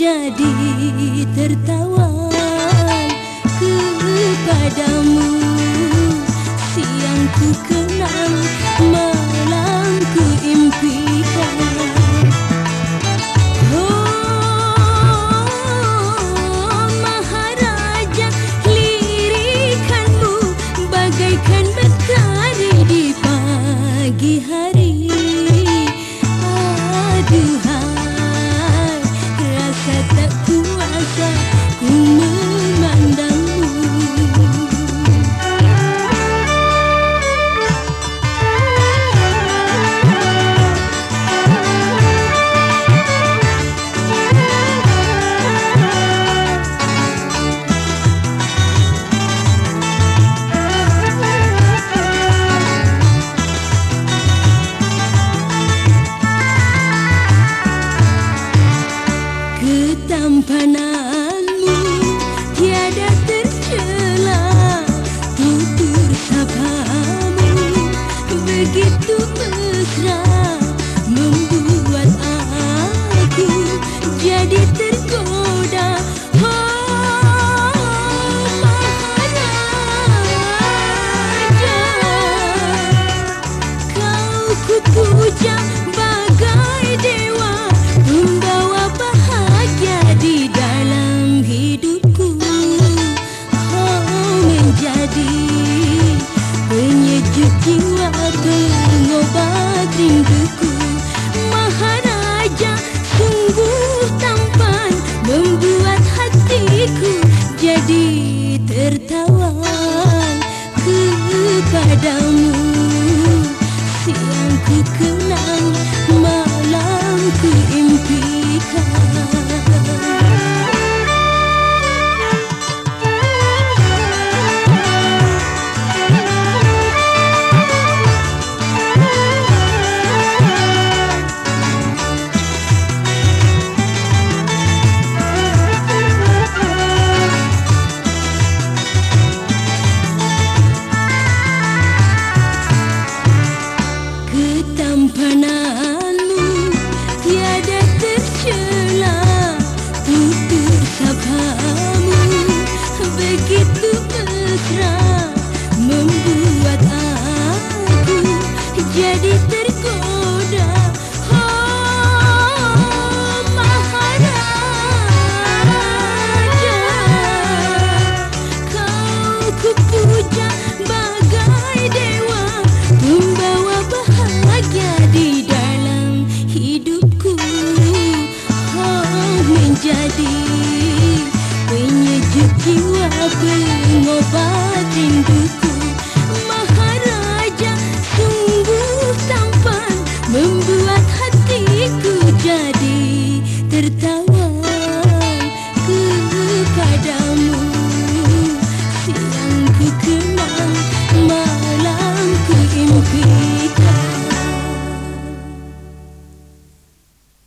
jadi tertawan peak. Berpelobatin tuku, Maharaja sungguh sampa membuat hatiku jadi tertawa.